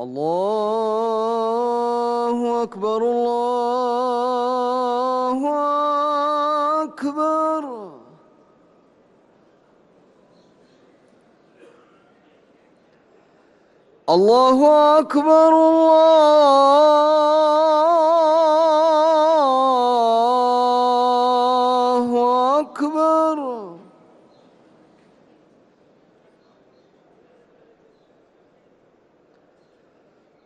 الله أكبر الله أكبر الله أكبر الله أكبر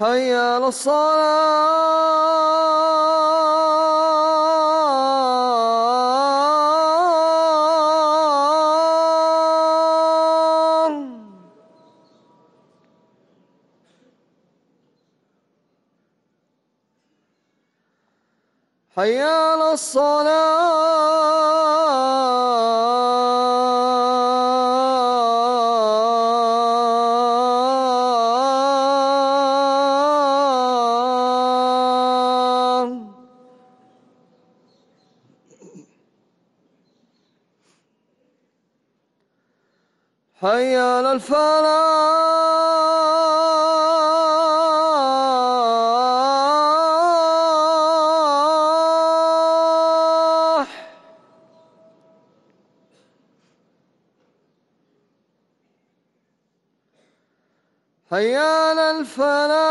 حي على الصلاة حي على الصلاة حي على الفلاح حي على الفلاح.